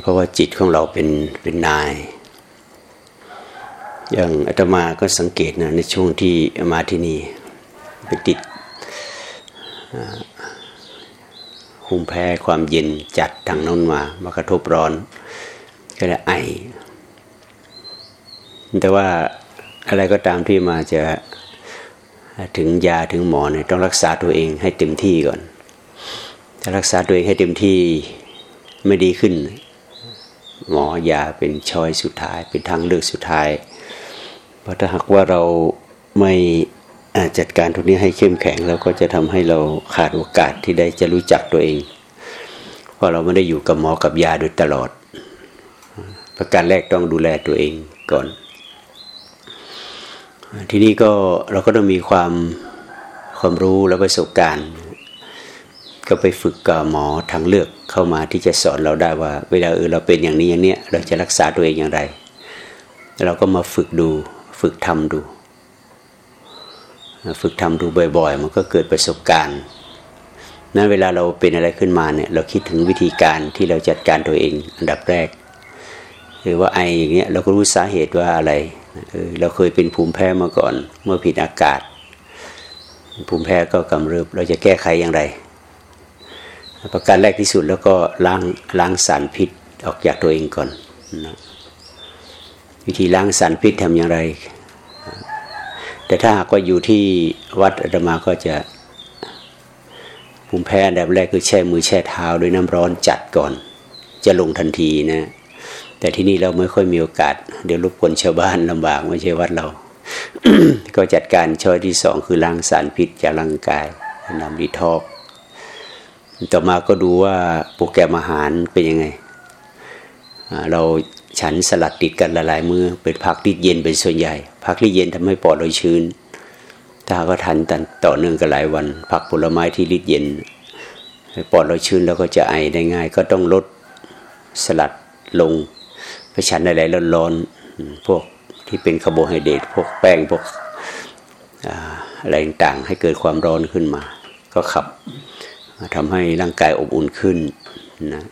เพราะว่าจิตของเราเป็นเป็นนาย อย่างอาตมาก็สังเกตนะในช่วงที่มาที่นี่ไปติดคุมแพ้ความเย็นจัดทางน้นมามากระทบร้อน ก็เลยไอ แต่ว่าอะไรก็ตามที่มาจะถึงยาถึงหมอเนี่ยต้องรักษาตัวเองให้เต็มที่ก่อนถ้ารักษาตัวเองให้เต็มที่ไม่ดีขึ้น หมอยาเป็นช้อยสุดท้าย เป็นทางเลือกสุดท้าย เพราะถ้าหากว่าเราไม่จัดการตรงนี้ให้เข้มแข็งแล้วก็จะทำให้เราขาดโอกาสที่ได้จะรู้จักตัวเอง เพราะเราไม่ได้อยู่กับหมอกับยาโดยตลอด ประการแรกต้องดูแลตัวเองก่อน ที่นี้ก็เราก็ต้องมีความความรู้และประสบการณ์ ก็ไปฝึกกับหมอทางเลือกเข้ามาที่จะสอนเราได้ว่า เวลาเออเราเป็นอย่างนี้อย่างเนี้ยเราจะรักษาตัวเองอย่างไร เราก็มาฝึกดูฝึกทำดู ฝึกทำดูบ่อยๆ มันก็เกิดประสบการณ์นั้นเวลาเราเป็นอะไรขึ้นมาเนี่ยเราคิดถึงวิธีการที่เราจัดการตัวเองอันดับแรกหรือว่าไออย่างเงี้ยเราก็รู้สาเหตุว่าอะไรเออเราเคยเป็นภูมิแพ้มาก่อน เมื่อผิดอากาศ ภูมิแพ้ก็กำเริบเราจะแก้ไขอย่างไร ประการแรกที่สุดแล้วก็ล้างล้างสารพิษออกจากตัวเองก่อนนะวิธีล้างสารพิษทำอย่างไร แต่ถ้าหากว่าอยู่ที่วัดอาตมาก็จะภูมิแพ้อันดับแรกคือแช่มือแช่เท้าด้วยน้ำร้อนจัดก่อน จะลงทันทีนะ แต่ที่นี่เราไม่ค่อยมีโอกาส เดี๋ยวรบกวนชาวบ้านลำบากไม่ใช่วัดเรา ก็จัดการช้อยที่สองคือล้างสารพิษจากร่างกายนำดีทอก ต่อมาก็ดูว่าโปรแกรมอาหารเป็นยังไง เราฉันสลัดติดกันละลายมือเป็นผักที่เย็นเป็นส่วนใหญ่ผักที่เย็นทำให้ปอดเราชื้น ถ้าก็ทันตันต่อเนื่องกันหลายวัน ผักผลไม้ที่ริดเย็น ปอดเราชื้นแล้วก็จะไอได้ง่าย ก็ต้องลดสลัดลงไปฉันอะไรร้อนๆพวกที่เป็นคาร์โบไฮเดรตพวกแป้งพวกอะไรต่างๆให้เกิดความร้อนขึ้นมา ก็ขับ ทำให้ร่างกายอบอุ่นขึ้นนะ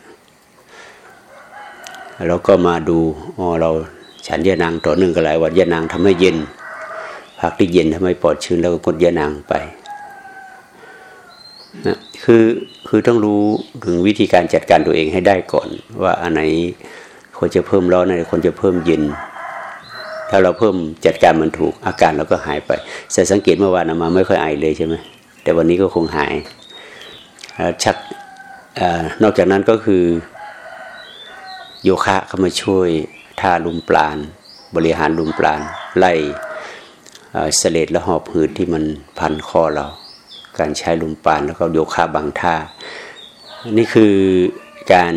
เราก็มาดูอ๋อเราฉันยานางต่อหนึ่งก็หลายวันยานางทำให้เย็น พักที่เย็นทำให้ปอดชื้นแล้วก็กดยานางไปนะคือคือต้องรู้ถึงวิธีการจัดการตัวเองให้ได้ก่อน ว่าอันไหนควรจะเพิ่มร้อนอันไหนควรจะเพิ่มเย็น ถ้าเราเพิ่มจัดการมันถูกอาการเราก็หายไปแต่สังเกตเมื่อวานมาไม่ค่อยไอเลยใช่ไหมแต่วันนี้ก็คงหาย ชักอนอกจากนั้นก็คือ โยคะเข้ามาช่วยท่าลุมปราณบริหารลุมปราณไล่เสลดและหอบหืดที่มันพันคอเรา การใช้ลุมปราณแล้วก็โยคะบางท่า นี่คือการ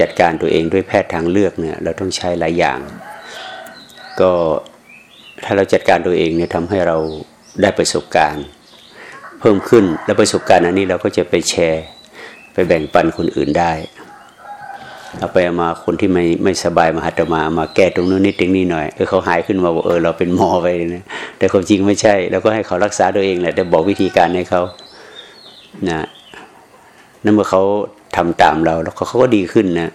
จัดการตัวเองด้วยแพทย์ทางเลือกเนี่ยเราต้องใช้หลายอย่าง ก็ถ้าเราจัดการตัวเองเนี่ยทำให้เราได้ประสบการณ์ เพิ่มขึ้น และประสบการณ์อันนี้เราก็จะไปแชร์ไปแบ่งปันคนอื่นได้เอาไปเอามาคนที่ไม่ไม่สบายมาหัตมามาแก้ตรงนู้นนิดตรงนี้หน่อยเออเขาหายขึ้นมาบอกเออเราเป็นหมอไปนะแต่ความจริงไม่ใช่เราก็ให้เขารักษาตัวเองแหละแต่บอกวิธีการให้เขานะนั่นเมื่อเขาทำตามเรา แล้วเขาก็ดีขึ้นนะ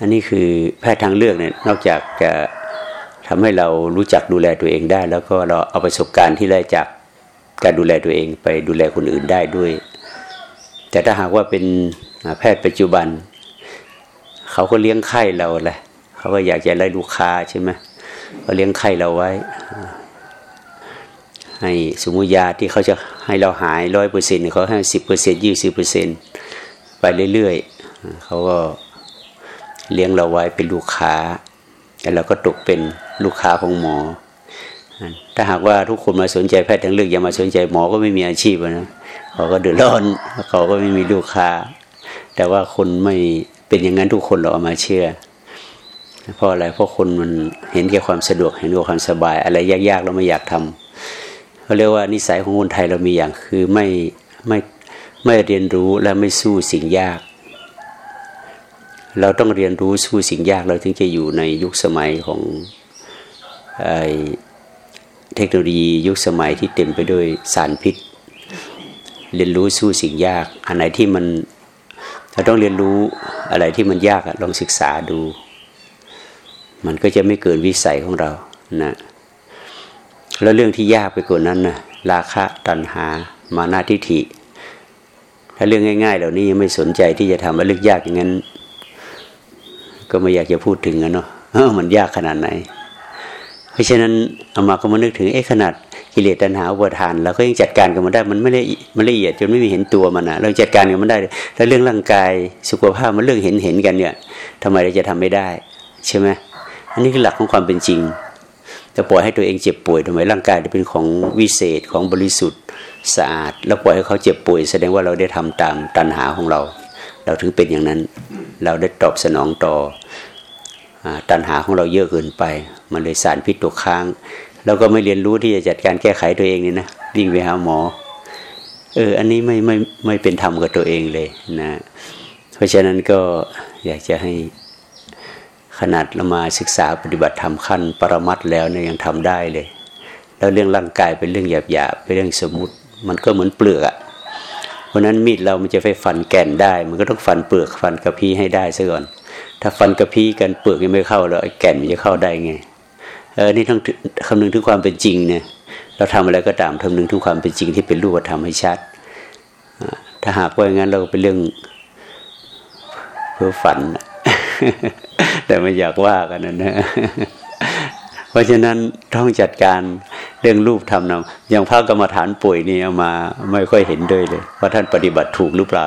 อันนี้คือแพทย์ทางเลือกเนี่ยนอกจากจะทำให้เรารู้จักดูแลตัวเองได้ แล้วก็เราเอาประสบการณ์ที่ได้จาก การดูแลตัวเองไปดูแลคนอื่นได้ด้วย แต่ถ้าหากว่าเป็นแพทย์ปัจจุบัน เขาก็เลี้ยงไข่เราแหละเขาก็อยากจะได้ลูกค้าใช่ไหมเขาเลี้ยงไข่เราไว้ ให้สมมติยาที่เขาจะให้เราหายร้อยเปอร์เซ็นต์เขาให้สิบเปอร์เซ็นต์ยี่สิบเปอร์เซ็นต์ไปเรื่อยๆเขาก็เลี้ยงเราไว้เป็นลูกค้า แต่เราก็ตกเป็นลูกค้าของหมอ ถ้าหากว่าทุกคนมาสนใจแพทย์ทางเลือกอย่ามาสนใจหมอก็ไม่มีอาชีพนะเขาก็เดือดร้อนเขาก็ไม่มีลูกค้า แต่ว่าคนไม่เป็นอย่างนั้นทุกคนเราเอามาเชื่อเพราะอะไรเพราะคนมันเห็นแค่ความสะดวกเห็นแค่ความสบาย อะไรยากๆเราไม่อยากทำเขาเรียกว่านิสัยของคนไทยเรามีอย่างคือไม่ไม่ไม่เรียนรู้และไม่สู้สิ่งยาก เราต้องเรียนรู้สู้สิ่งยากเราถึงจะอยู่ในยุคสมัยของไเทคโนโลยียุคสมัยที่เต็มไปด้วยสารพิษ เรียนรู้สู้สิ่งยาก อันไหนที่มันเราต้องเรียนรู้อะไรที่มันยากลองศึกษาดู มันก็จะไม่เกินวิสัยของเรานะแล้วเรื่องที่ยากไปกว่านั้นนะราคะตัณหา มานาทิฐิ ถ้าเรื่องง่าย ๆ เหล่านี้ยังไม่สนใจที่จะทำแล้วเรื่องยากอย่างนั้น ก็ไม่อยากจะพูดถึงนะเนาะมันยากขนาดไหน ราะฉะนั้นเอามาก็มานึกถึงเอ๊ะขนาดกิเลสตัณหาอุปทานเราก็ยังจัดการกับมันได้มันไม่ได้มันละเอียดจนไม่มีเห็นตัวมันนะเราจัดการกับมันได้ แล้วเรื่องร่างกายสุขภาพมันเรื่องเห็นเห็นกันเนี่ยทำไมเราจะทำไม่ได้ ใช่ไหมอันนี้คือหลักของความเป็นจริงจะปล่อยให้ตัวเองเจ็บป่วยทำไมร่างกายเป็นของวิเศษของบริสุทธิ์สะอาด แล้วปล่อยให้เขาเจ็บป่วย แสดงว่าเราได้ทำตามตัณหาของเรา เราถึงเป็นอย่างนั้น เราได้ตอบสนองต่อ ตัณหาของเราเยอะเกินไป มันเลยสารพิษตกค้างเราก็ไม่เรียนรู้ที่จะจัดการแก้ไขตัวเองนี่นะวิ่งไปหาหมอ เออ อันนี้ไม่ไม่ไม่เป็นธรรมกับตัวเองเลยนะ เพราะฉะนั้นก็อยากจะให้ขนาดเรามาศึกษาปฏิบัติธรรมขั้นปรมัตแล้วเนี่ยยังทำได้เลย แล้วเรื่องร่างกายเป็นเรื่องหยาบๆเป็นเรื่องสมมุติ มันก็เหมือนเปลือกอะเพราะนั้นมีดเรามันจะไปฟันแก่นได้ มันก็ต้องฟันเปลือกฟันกระพี้ให้ได้ซะก่อน ถ้าฟันกระพี้กันเปลือกยังไม่เข้าแล้วไอ้แก่นมันจะเข้าได้ไงเออนี่ต้องคำนึงถึงความเป็นจริงเนี่ย เราทำอะไรก็ตามคำนึงถึงความเป็นจริงที่เป็นรูปธรรมให้ชัด ถ้าหากว่าอย่างนั้นเราเป็นเรื่องเพ้อฝัน แต่ไม่อยากว่ากันนะ เพราะฉะนั้นต้องจัดการเรื่องรูปทำนำอย่างพระกรรมฐานป่วยนี่เอามาไม่ค่อยเห็นด้วยเลย ว่าท่านปฏิบัติถูกหรือเปล่า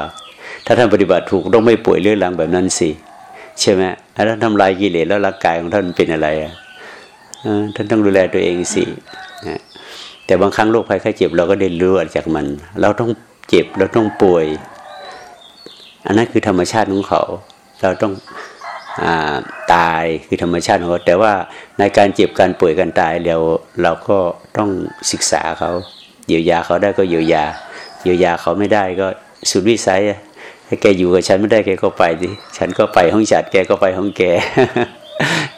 ถ้าท่านปฏิบัติถูกต้องไม่ป่วยเรื่องรังแบบนั้นสิ ใช่ไหมถ้าทำลายกิเลสแล้วร่างกายของท่านเป็นอะไรอะท่านต้องดูแลตัวเองสิแต่บางครั้งโรคภัยไข้เจ็บเราก็ได้รู้จากมัน เราต้องเจ็บเราต้องป่วย อันนั้นคือธรรมชาติของเขา เราต้องตายคือธรรมชาติของเขาแต่ว่าในการเจ็บการป่วยการตายเราเราก็ต้องศึกษาเขาเยียวยาเขาได้ก็เยียวยาเยียวยาเขาไม่ได้ก็สุดวิสัย ให้แกอยู่กับฉันไม่ได้แกก็ไปดิฉันก็ไปห้องจัดแกก็ไปห้องแก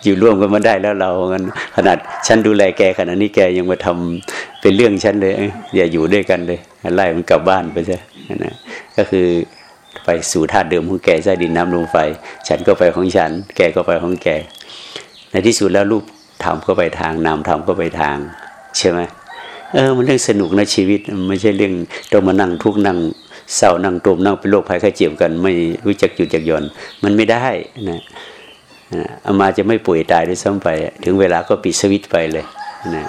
อยู่ร่วมกันมาได้แล้วเรากันขนาดฉันดูแลแกขนาดนี้แกยังมาทำเป็นเรื่องฉันเลย อย่าอยู่ด้วยกันเลยไล่มันกลับบ้านไปซะนะก็คือไปสู่ธาตุเดิมของแกใต้ดินน้ำลมไฟ ฉันก็ไปของฉัน แกก็ไปของแก ในที่สุดแล้วรูปทำก็ไปทางนามทำก็ไปทาง ใช่ไหมเออ มันเรื่องสนุกนะชีวิตไม่ใช่เรื่องต้องมานั่งทุกนั่ง เศร้านั่งตมนั่งเป็นโรคภัยไข้เจ็บกัน ไม่รู้จักหยุดจักย่อนมันไม่ได้นะอามาจะไม่ป่วยตายด้วยซ้ำไป ถึงเวลาก็ปิดสวิตไปเลยนะ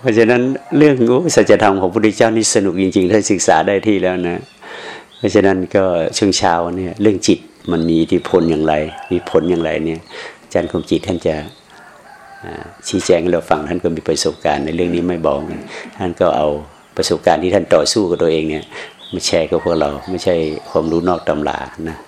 เพราะฉะนั้นเรื่องสัจธรรมของพระพุทธเจ้านี่สนุกจริงๆ ถ้าศึกษาได้ที่แล้วนะ เพราะฉะนั้นก็ช่วงเช้าเนี่ยเรื่องจิตมันมีอิทธิพลอย่างไร มีผลอย่างไรเนี่ยอาจารย์คมจิตท่านจะ ชี้แจงให้เราฟังท่านก็มีประสบการณ์ในเรื่องนี้ไม่บอกท่านก็เอาประสบการณ์ที่ท่านต่อสู้กับตัวเองเนี่ยมาแชร์กับพวกเราไม่ใช่ความรู้นอกตำรานะ